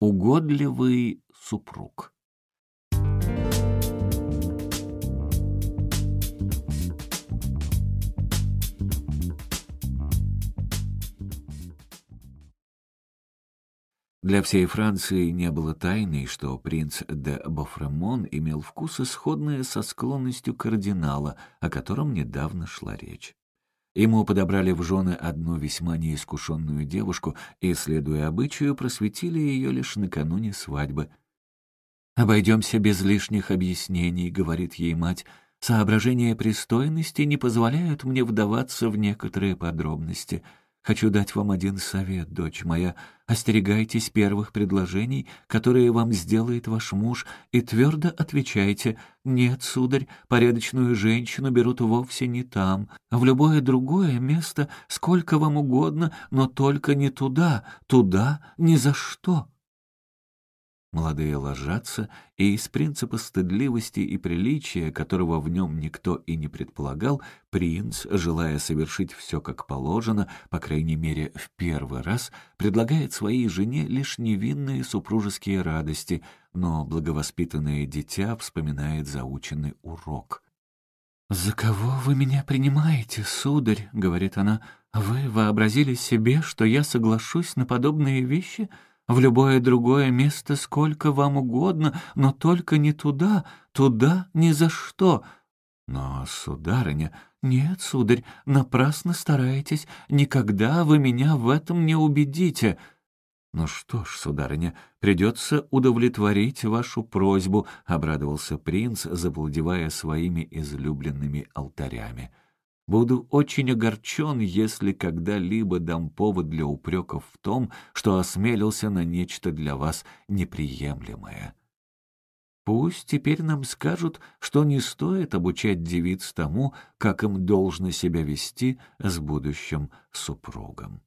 Угодливый супруг. Для всей Франции не было тайной, что принц де Бофремон имел вкусы, сходные со склонностью кардинала, о котором недавно шла речь. Ему подобрали в жены одну весьма неискушенную девушку и, следуя обычаю, просветили ее лишь накануне свадьбы. «Обойдемся без лишних объяснений», — говорит ей мать. «Соображения пристойности не позволяют мне вдаваться в некоторые подробности». Хочу дать вам один совет, дочь моя. Остерегайтесь первых предложений, которые вам сделает ваш муж, и твердо отвечайте «Нет, сударь, порядочную женщину берут вовсе не там, а в любое другое место, сколько вам угодно, но только не туда, туда ни за что». Молодые ложатся, и из принципа стыдливости и приличия, которого в нем никто и не предполагал, принц, желая совершить все как положено, по крайней мере в первый раз, предлагает своей жене лишь невинные супружеские радости, но благовоспитанное дитя вспоминает заученный урок. «За кого вы меня принимаете, сударь?» — говорит она. «Вы вообразили себе, что я соглашусь на подобные вещи?» В любое другое место сколько вам угодно, но только не туда, туда ни за что. Но, сударыня, нет, сударь, напрасно стараетесь, никогда вы меня в этом не убедите. «Ну что ж, сударыня, придется удовлетворить вашу просьбу», — обрадовался принц, заблудевая своими излюбленными алтарями. Буду очень огорчен, если когда-либо дам повод для упреков в том, что осмелился на нечто для вас неприемлемое. Пусть теперь нам скажут, что не стоит обучать девиц тому, как им должно себя вести с будущим супругом.